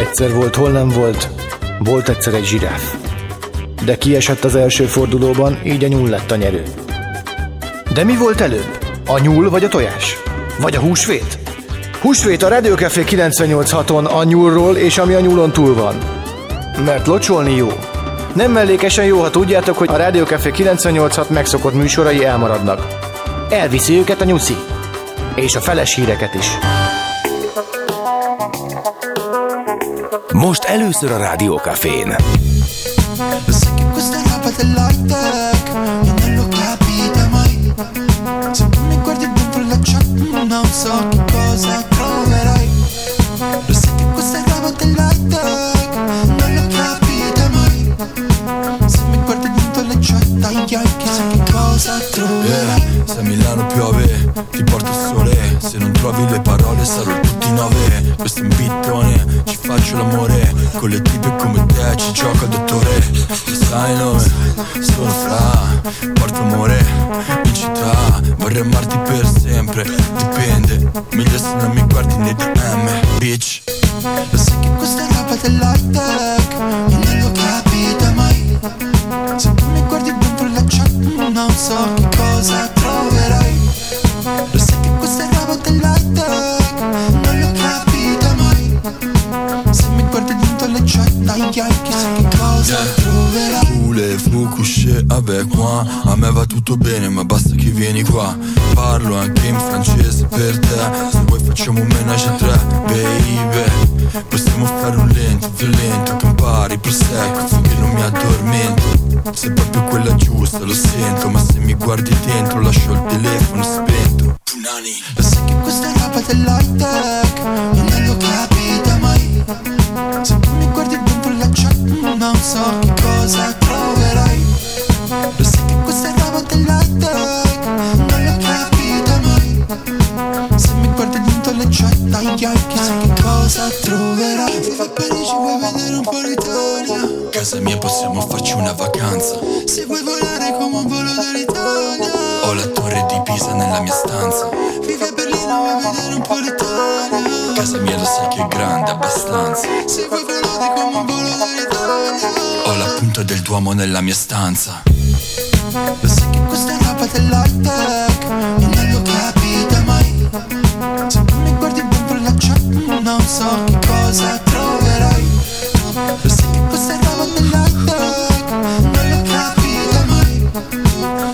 Egyszer volt, hol nem volt, volt egyszer egy zsiráf. De kiesett az első fordulóban, így a nyúl lett a nyerő. De mi volt előbb? A nyúl vagy a tojás? Vagy a húsvét? Húsvét a Radio Café 98.6-on a nyúlról és ami a nyúlon túl van. Mert locsolni jó. Nem mellékesen jó, ha tudjátok, hogy a Radio Café 98.6 megszokott műsorai elmaradnak. Elviszi őket a nyuszi. És a feles híreket is. Most először a Rádiókafén. Sé que questa roba dell'high-tech E non lo capite mai Se tu mi guardi dentro la chat Non so che cosa troverai Lo sai che questa roba dell'high-tech Non lo capite mai Se mi guardi dentro la chat Ai ai chissà che cosa troverai se a Milano piove ti porto il sole Se non trovi le parole sarò tutti nove Questo è un bittone, ci faccio l'amore Con le tipe come te ci gioca dottore. Sai nome, sono fra Porto amore in città. Vorrei amarti per sempre, dipende. Meglio se non mi guardi nei DM, bitch. Lo sai che questa roba dell'high-tech E non lo Coucher avec moi? A me va tutto bene ma basta che vieni qua. Parlo anche in francese per te. Se vuoi facciamo un menage a tre, baby. Possiamo fare un lento, violento Campari, prosecco finché non mi addormento. Sei proprio quella giusta, lo sento Ma se mi guardi dentro lascio il telefono spento. Punani Lo sai che questa roba dell'high-tech? E non lo capite mai. Se tu mi guardi dentro la chat Non so che cosa che cosa troverai Viva a Parigi vuoi vedere un po' l'Italia. Casa mia possiamo farci una vacanza. Se vuoi volare come un volo dall'Italia. Ho la torre di Pisa nella mia stanza. Vivi a Berlino vuoi vedere un po' l'Italia. Casa mia lo sai che è grande abbastanza. Se vuoi volare come un volo dall'Italia. Ho la punta del Duomo nella mia stanza. Lo sai che questa roba dell'high-tech E non lo capite Non so che cosa troverai. Lo sai che questa roba dell'high-tech Non lo capite mai.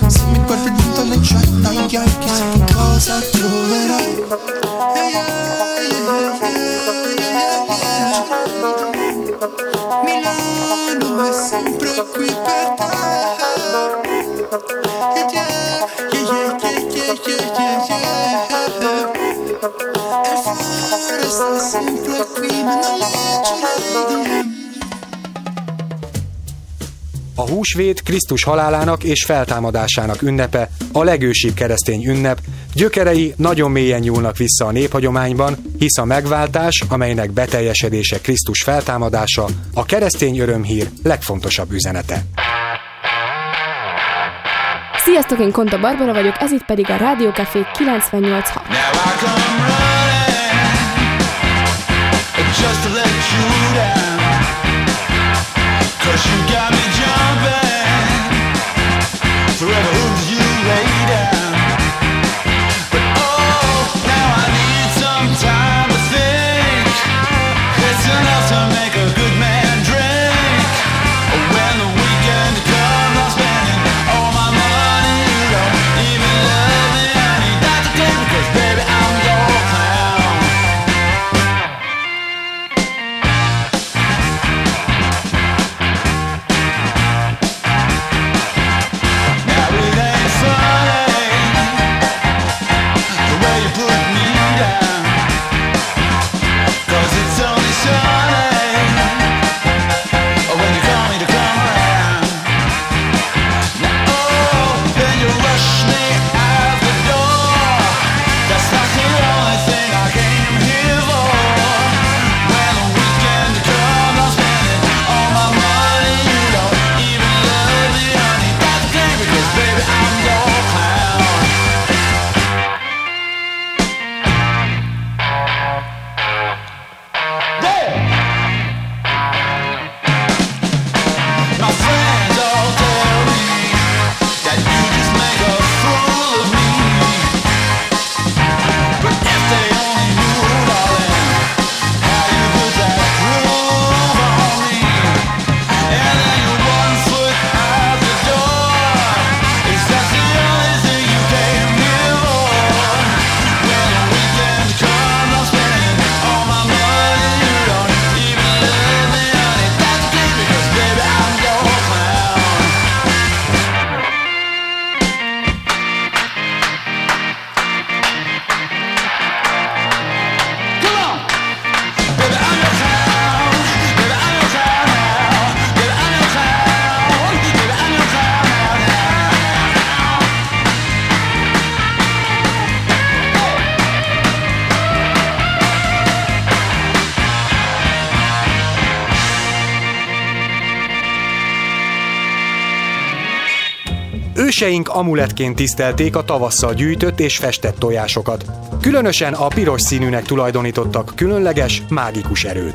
Se mi guardi dentro la chat A húsvét Krisztus halálának és feltámadásának ünnepe, a legősibb keresztény ünnep, gyökerei nagyon mélyen nyúlnak vissza a néphagyományban, hisz a megváltás, amelynek beteljesedése Krisztus feltámadása, a keresztény örömhír legfontosabb üzenete. Sziasztok, én Konta Barbara vagyok, ez itt pedig a Rádió Café 98.6. Now I come running just to let you Őseink amuletként tisztelték a tavasszal gyűjtött és festett tojásokat. Különösen a piros színűnek tulajdonítottak különleges, mágikus erőt.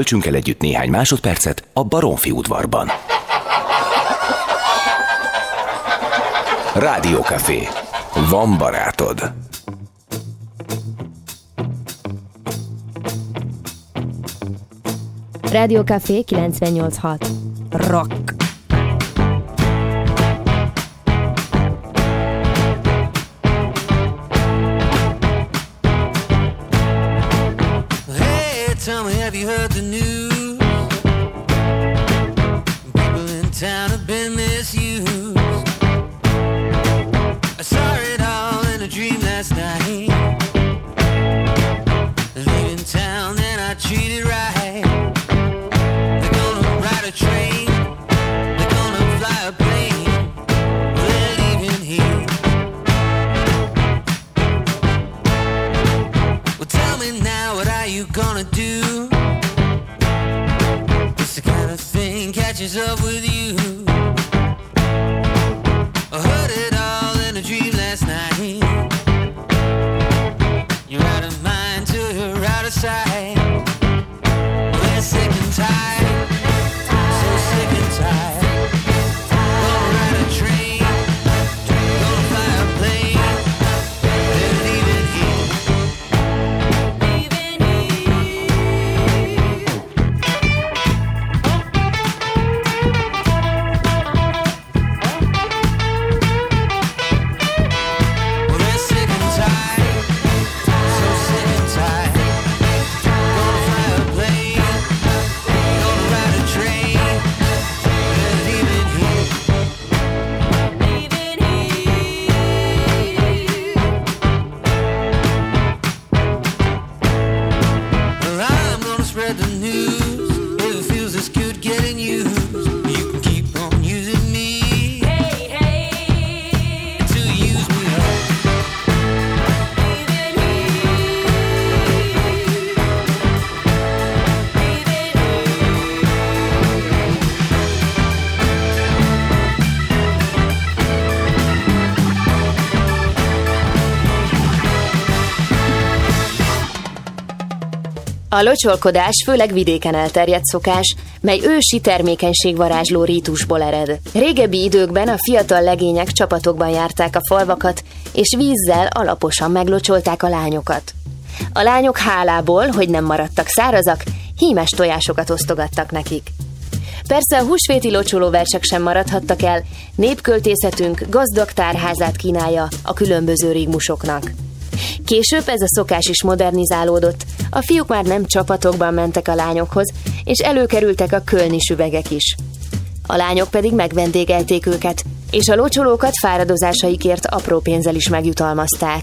töltsünk el együtt néhány másodpercet a Baromfi udvarban. Rádiókafé. Van barátod. Rádiókafé 986. Rock. up with you. A locsolkodás főleg vidéken elterjedt szokás, mely ősi termékenységvarázsló rítusból ered. Régebbi időkben a fiatal legények csapatokban járták a falvakat, és vízzel alaposan meglocsolták a lányokat. A lányok hálából, hogy nem maradtak szárazak, hímes tojásokat osztogattak nekik. Persze a húsvéti locsolóversek sem maradhattak el, népköltészetünk gazdag tárházát kínálja a különböző rigmusoknak. Később ez a szokás is modernizálódott, a fiúk már nem csapatokban mentek a lányokhoz, és előkerültek a kölni süvegek is. A lányok pedig megvendégelték őket, és a locsolókat fáradozásaikért apró pénzzel is megjutalmazták.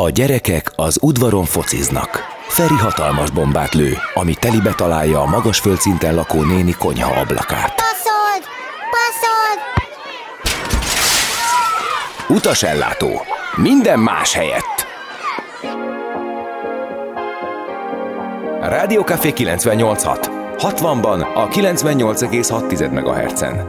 A gyerekek az udvaron fociznak. Feri hatalmas bombát lő, ami telibe találja a magas földszinten lakó néni konyha ablakát. Passzold! Passzold! Utasellátó. Minden más helyett. Rádió Café 98.6. 60-ban a 98,6 MHz-en.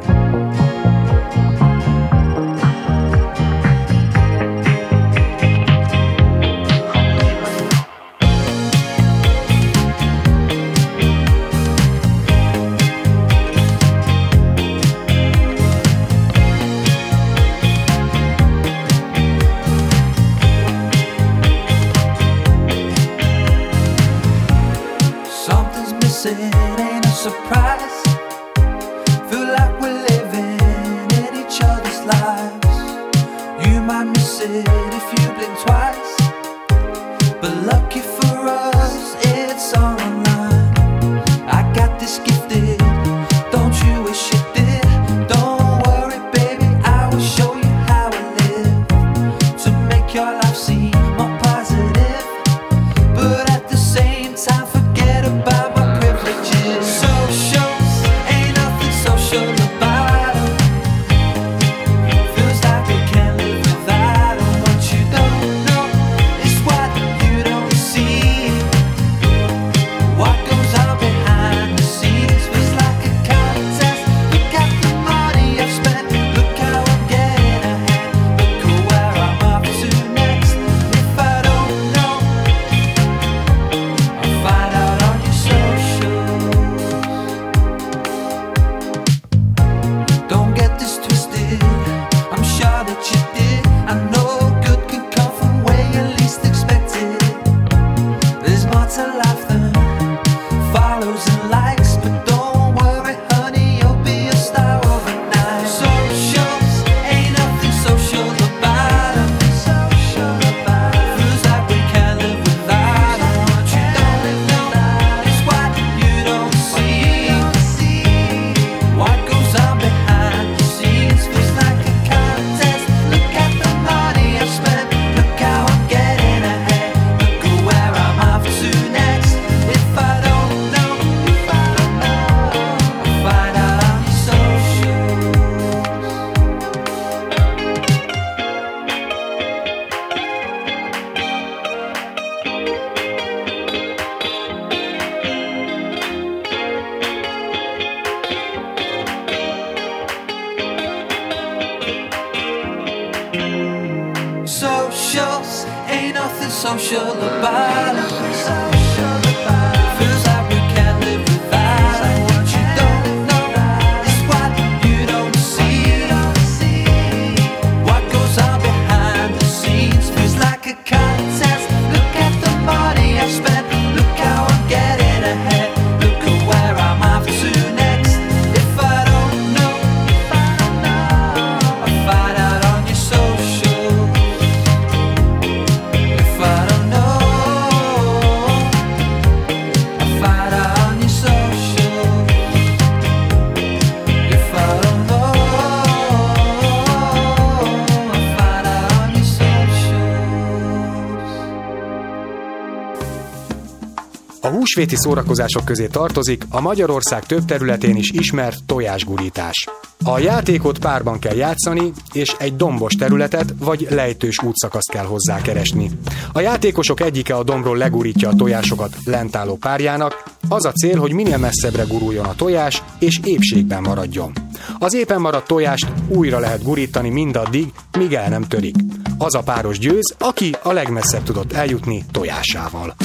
A húsvéti szórakozások közé tartozik a Magyarország több területén is ismert tojásgurítás. A játékot párban kell játszani, és egy dombos területet vagy lejtős útszakaszt kell hozzá keresni. A játékosok egyike a dombról legurítja a tojásokat lentálló párjának, az a cél, hogy minél messzebbre guruljon a tojás, és épségben maradjon. Az éppen maradt tojást újra lehet gurítani mindaddig, míg el nem törik. Az a páros győz, aki a legmesszebb tudott eljutni tojásával.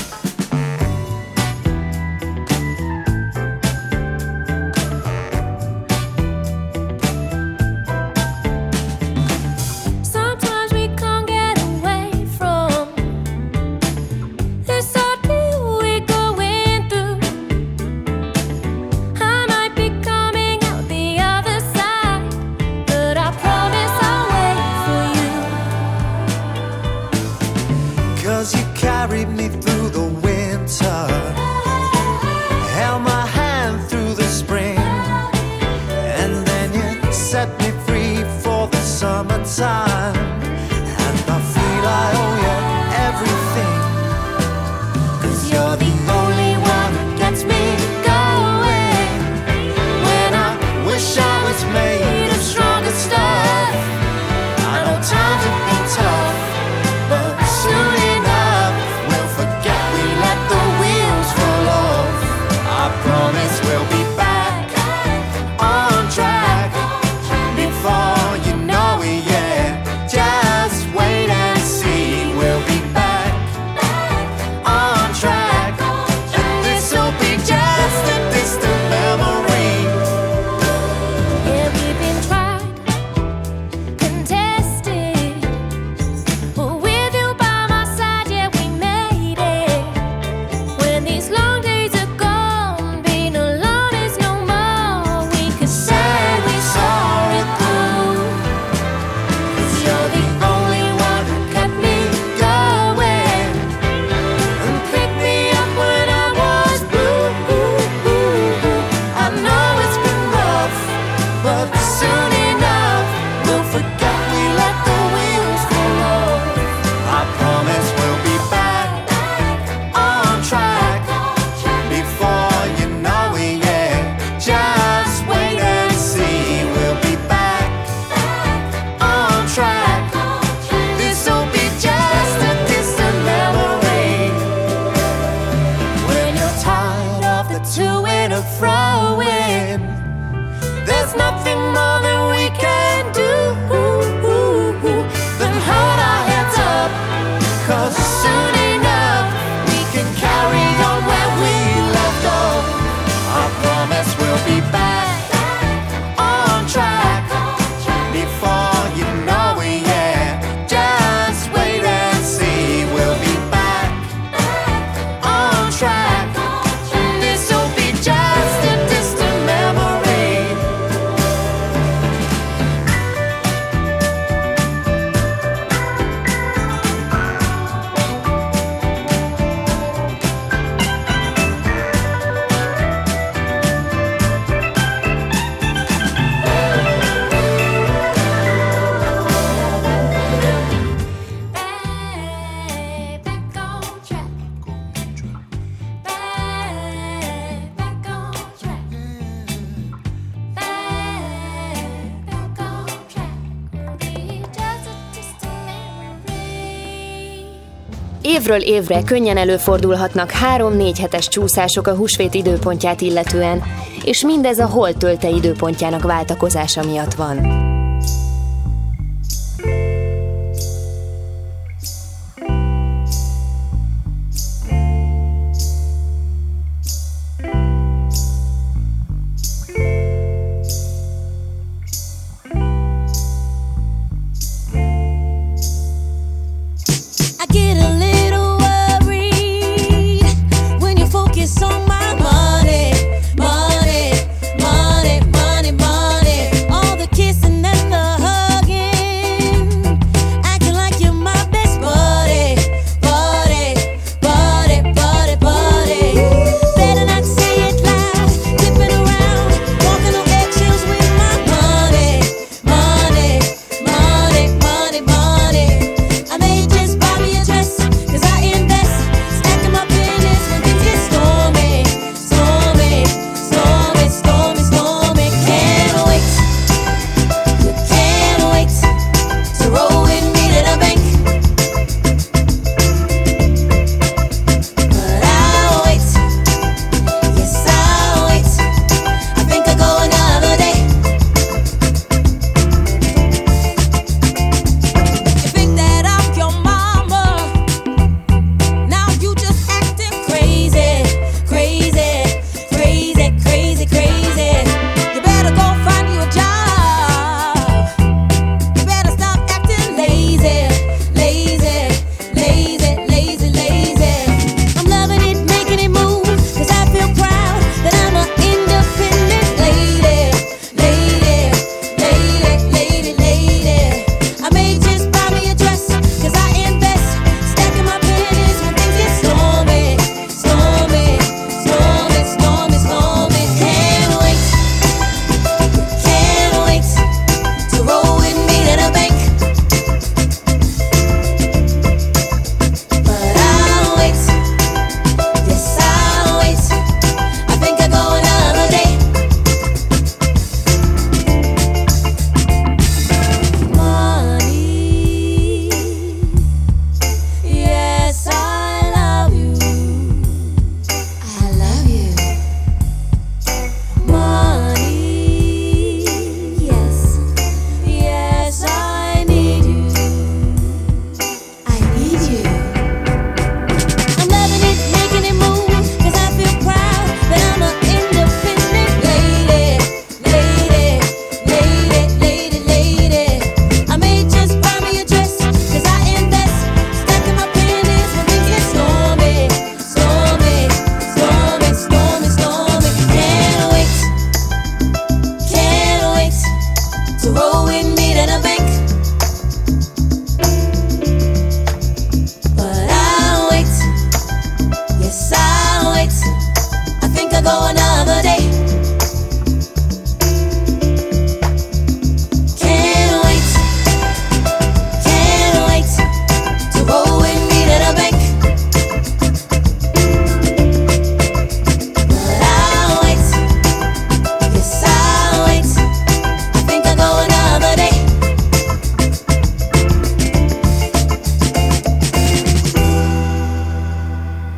Évről évre könnyen előfordulhatnak 3-4 hetes csúszások a húsvét időpontját illetően, és mindez a hol tölte időpontjának váltakozása miatt van.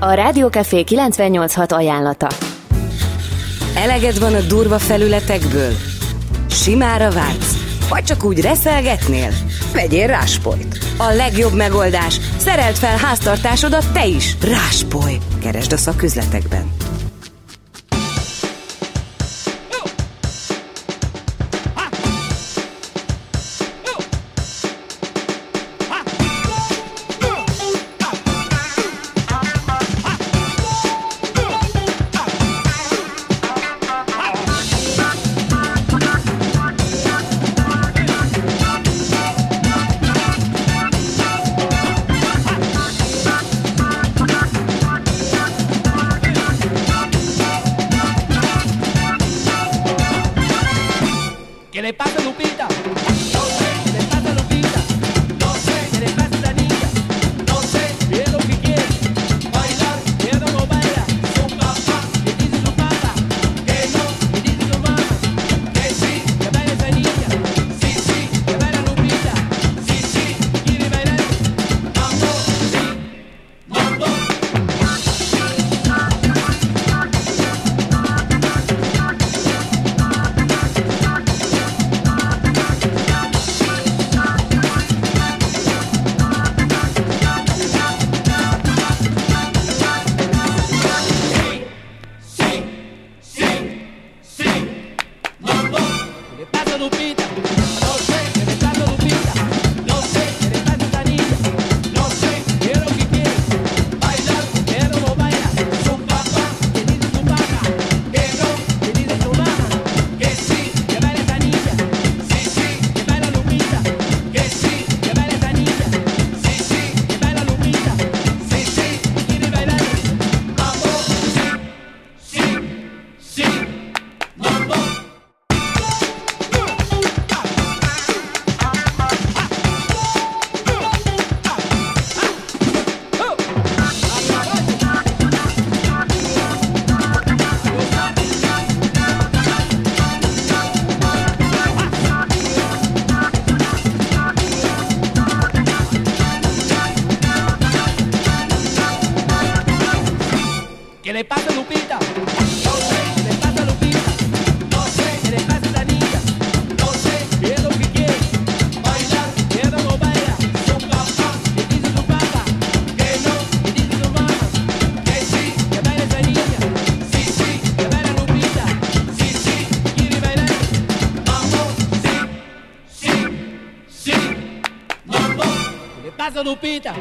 A Rádiókafé 986 ajánlata. Eleged van a durva felületekből? Simára vágysz? Vagy csak úgy reszelgetnél? Vegyél ráspolyt. A legjobb megoldás. szerelt fel háztartásodat te is. Ráspoly. Keresd a szaküzletekben. cabeça do Pita.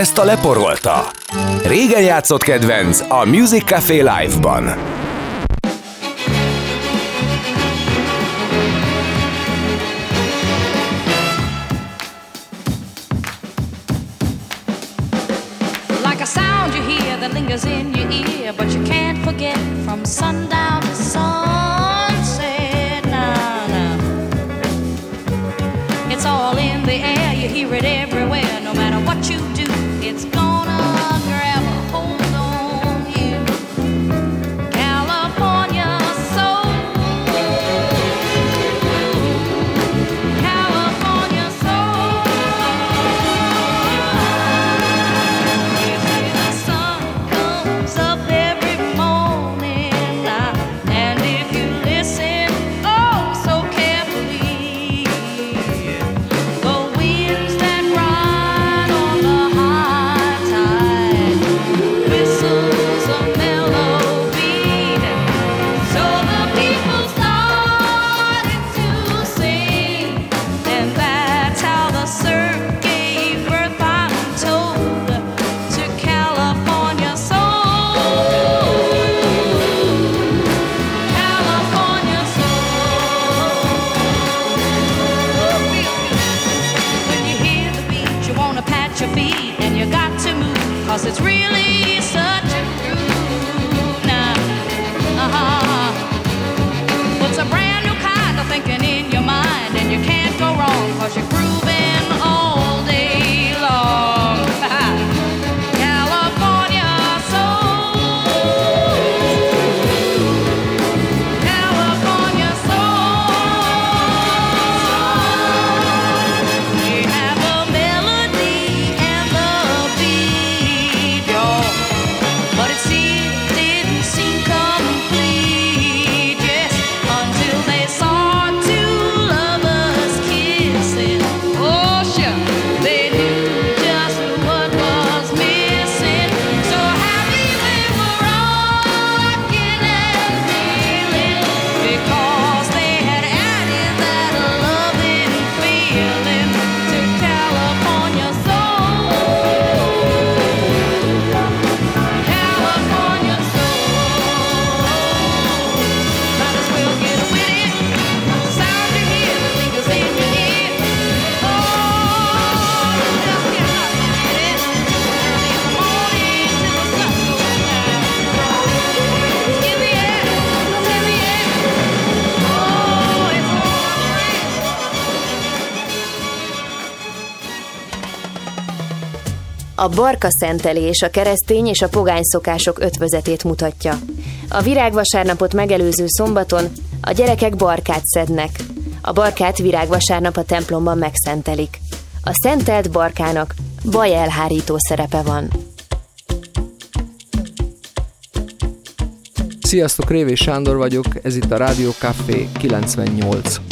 Ezt a leporolta. Régen játszott kedvenc a Music Café Live-ban. A barka szentelés a keresztény és a pogány szokások ötvözetét mutatja. A virágvasárnapot megelőző szombaton a gyerekek barkát szednek. A barkát virágvasárnap a templomban megszentelik. A szentelt barkának baj elhárító szerepe van. Sziasztok, Révé Sándor vagyok, ez itt a Rádió Café 98.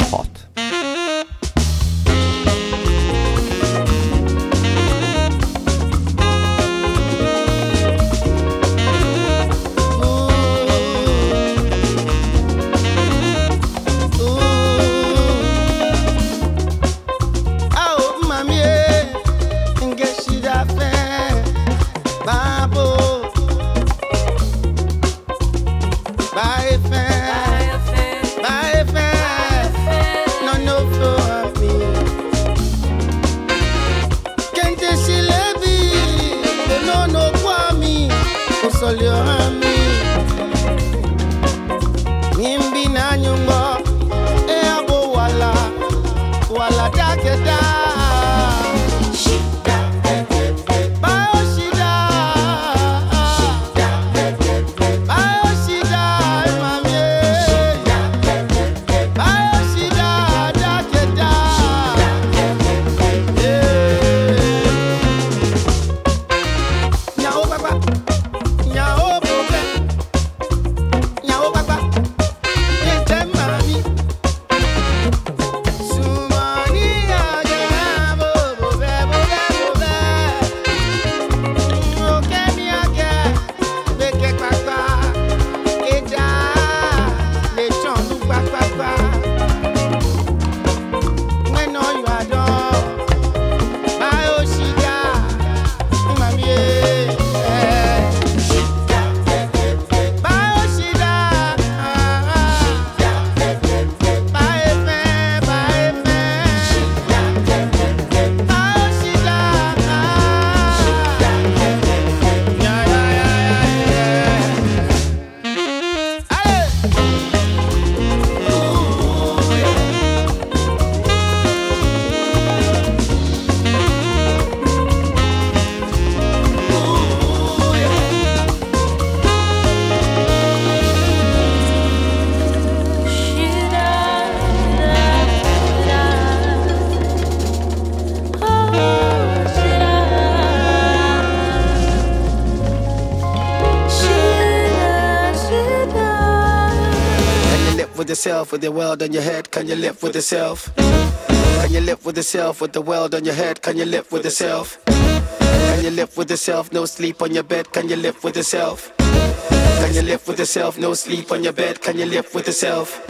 Yourself with your world on your head? Can you live with yourself? Can you live with yourself with the world on your head? Can you live with yourself? Can you live with yourself? No sleep on your bed. Can you live with yourself? Can you live with yourself? No sleep on your bed. Can you live with yourself?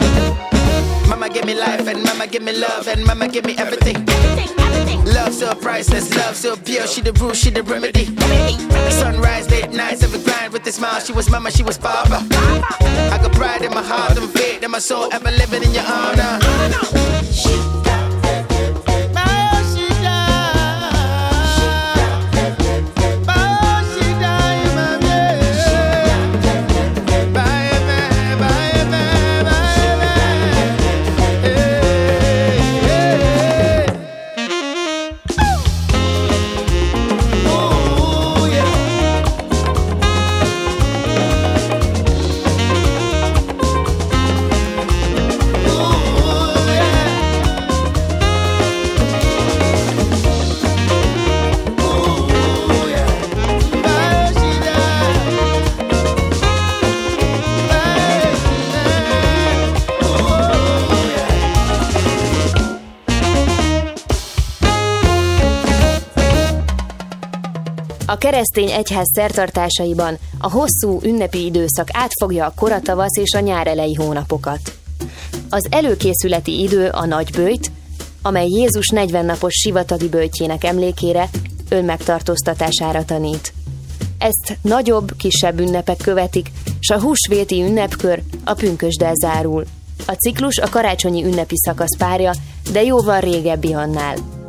Mama give me life and mama give me love and mama give me everything. Love so priceless, love so pure. She the rule, she the remedy. Sunrise, late nights, every grind with a smile. She was mama, she was papa. I got pride in my heart and faith in my soul, ever living in your honor. Keresztény egyház szertartásaiban a hosszú ünnepi időszak átfogja a koratavasz és a nyárelei hónapokat. Az előkészületi idő a nagybőjt, amely Jézus 40 napos sivatagi bőjtjének emlékére önmegtartóztatására tanít. Ezt nagyobb, kisebb ünnepek követik, s a húsvéti ünnepkör a pünkösdel zárul. A ciklus a karácsonyi ünnepi szakasz párja, de jóval régebbi annál.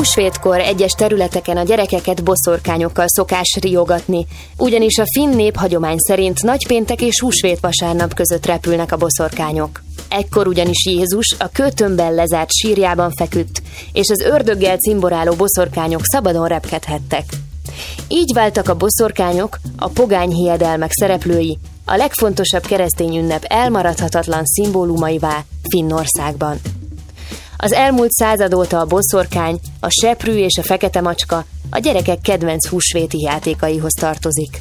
Húsvétkor egyes területeken a gyerekeket boszorkányokkal szokás riogatni, ugyanis a finn nép hagyomány szerint nagypéntek és húsvét vasárnap között repülnek a boszorkányok. Ekkor ugyanis Jézus a kőtömbben lezárt sírjában feküdt, és az ördöggel cimboráló boszorkányok szabadon repkedhettek. Így váltak a boszorkányok, a pogány hiedelmek szereplői, a legfontosabb keresztény ünnep elmaradhatatlan szimbólumaivá Finnországban. Az elmúlt század óta a boszorkány, a seprű és a fekete macska a gyerekek kedvenc húsvéti játékaihoz tartozik.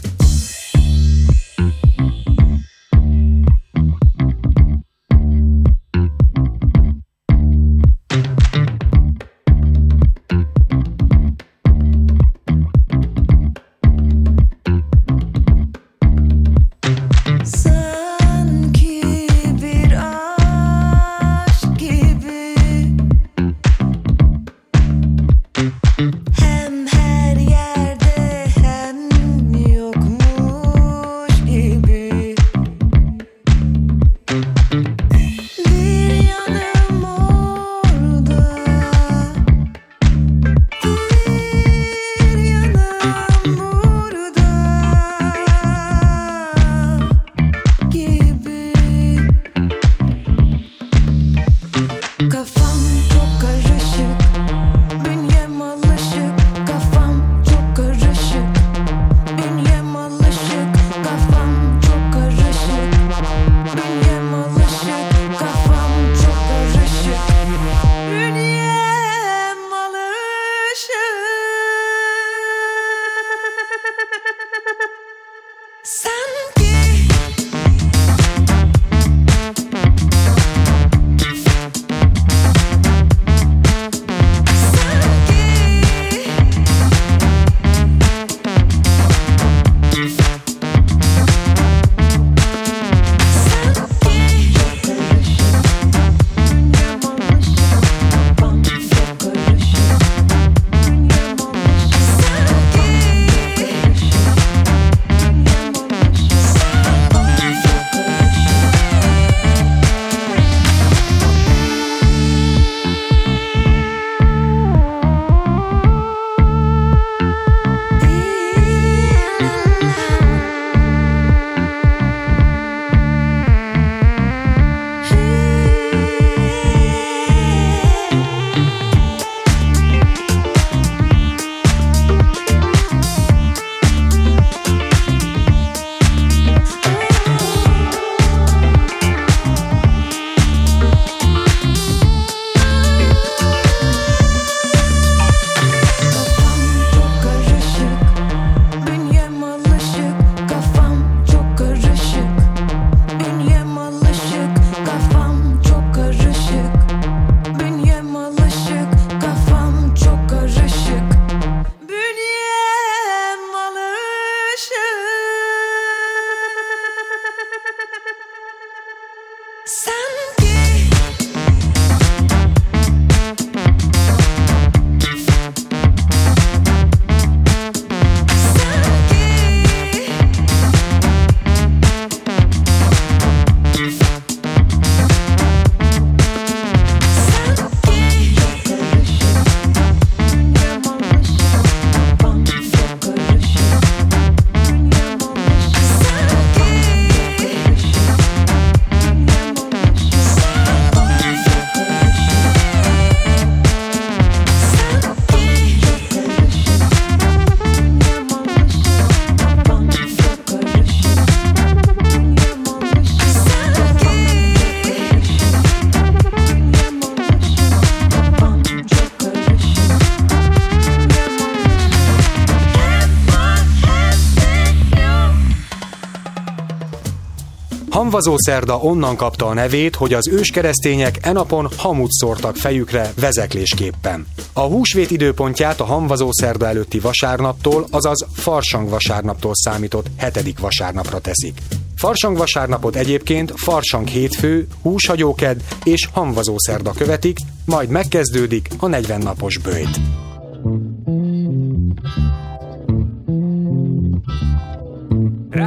Hamvazó szerda onnan kapta a nevét, hogy az őskeresztények e napon hamut szórtak fejükre vezeklésképpen. A húsvét időpontját a hamvazó szerda előtti vasárnaptól, azaz farsang vasárnaptól számított hetedik vasárnapra teszik. Farsang vasárnapot egyébként farsang hétfő, húshagyóked és hamvazó szerda követik, majd megkezdődik a 40 napos bőjt.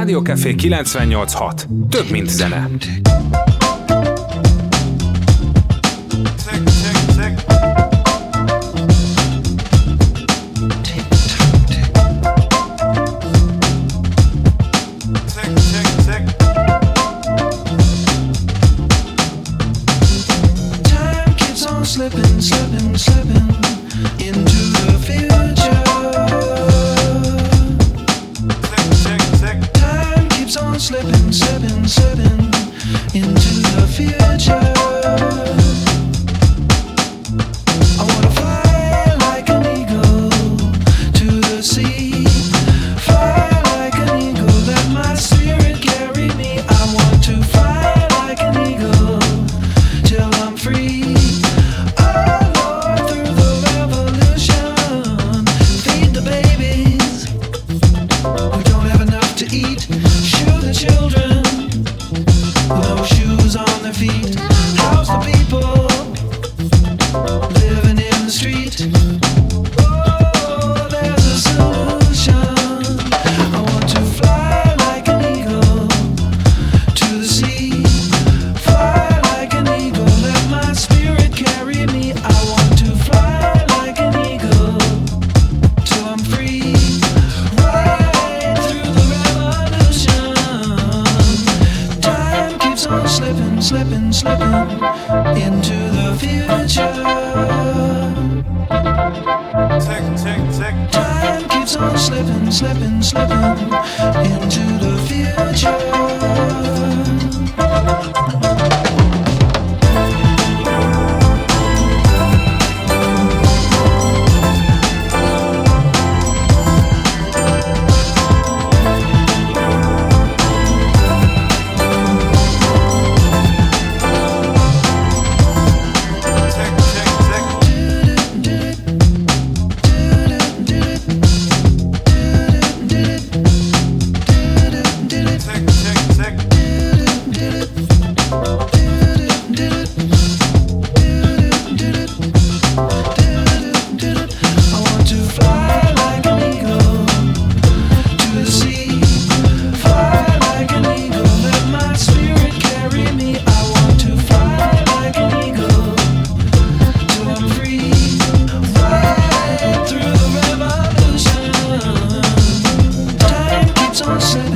Rádiókafé 98.6. Több, mint zene. emotion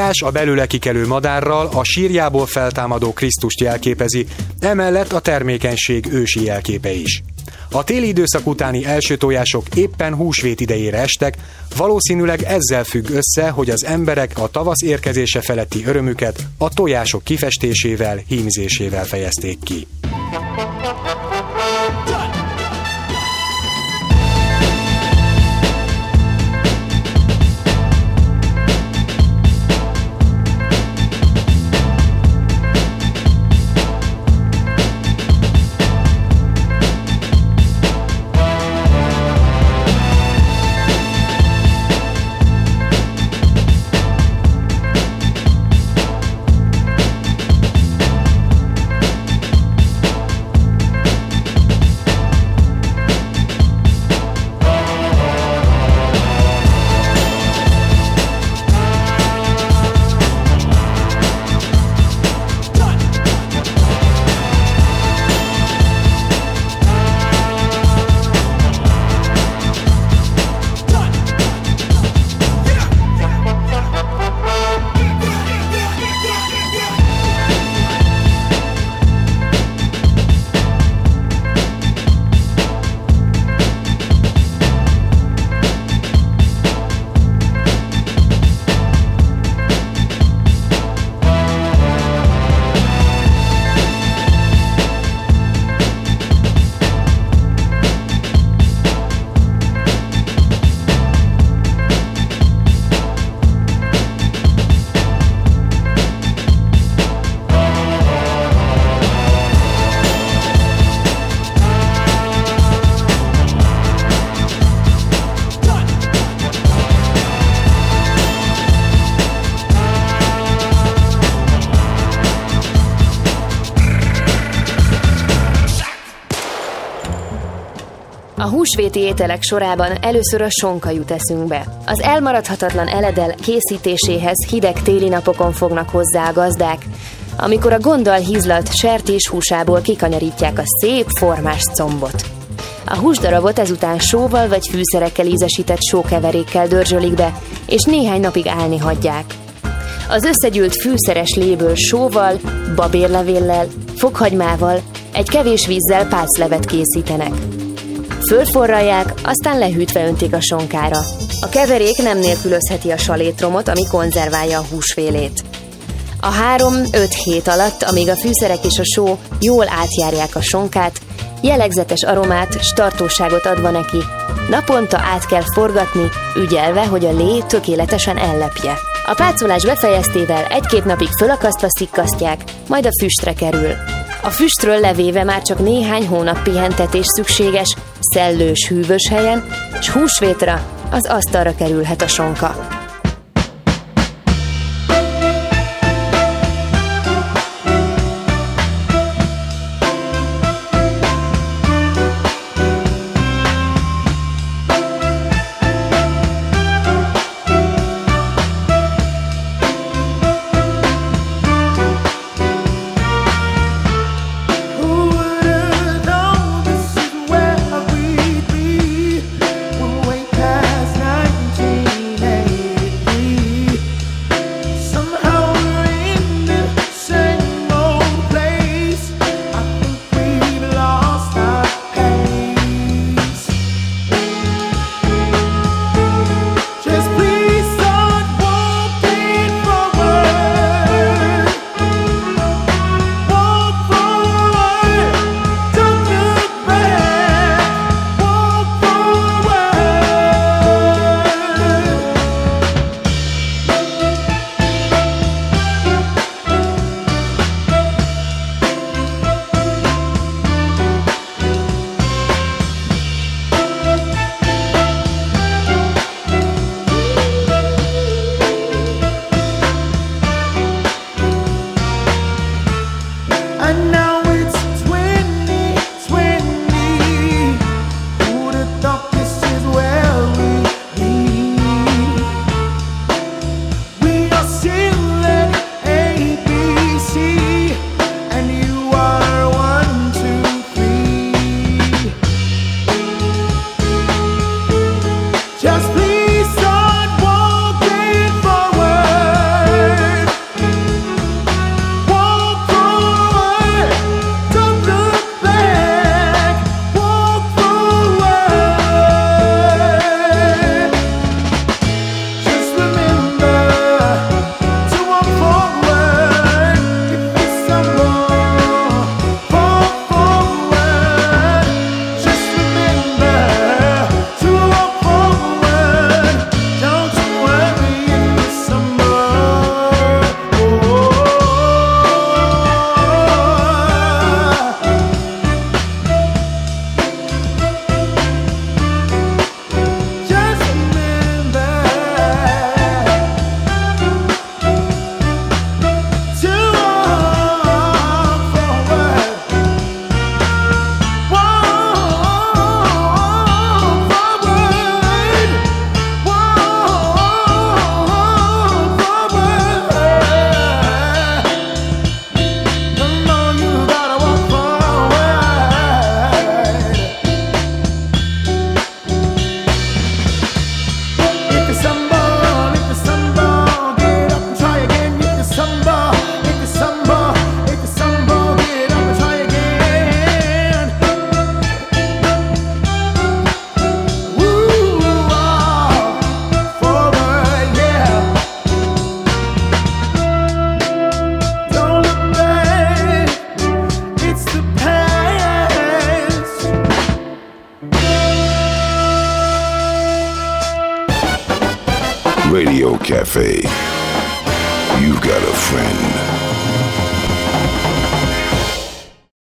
Tojás a belőle kikelő madárral a sírjából feltámadó Krisztust jelképezi, emellett a termékenység ősi jelképe is. A téli időszak utáni első tojások éppen húsvét idejére estek, valószínűleg ezzel függ össze, hogy az emberek a tavasz érkezése feletti örömüket a tojások kifestésével, hímzésével fejezték ki. Húsvéti ételek sorában először a sonka jut eszünkbe. Az elmaradhatatlan eledel készítéséhez hideg téli napokon fognak hozzá a gazdák, amikor a gonddal hízlalt sertés húsából kikanyarítják a szép formás combot. A húsdarabot ezután sóval vagy fűszerekkel ízesített sókeverékkel dörzsölik be, és néhány napig állni hagyják. Az összegyűlt fűszeres léből sóval, babérlevéllel, fokhagymával, egy kevés vízzel pászlevet készítenek. Fölforralják, aztán lehűtve öntik a sonkára. A keverék nem nélkülözheti a salétromot, ami konzerválja a húsfélét. A 3-5 hét alatt, amíg a fűszerek és a só jól átjárják a sonkát, jellegzetes aromát, startóságot adva neki, naponta át kell forgatni, ügyelve, hogy a lé tökéletesen ellepje. A pácolás befejeztével egy-két napig fölakasztva szikkasztják, majd a füstre kerül. A füstről levéve már csak néhány hónap pihentetés szükséges, szellős, hűvös helyen, s húsvétra az asztalra kerülhet a sonka.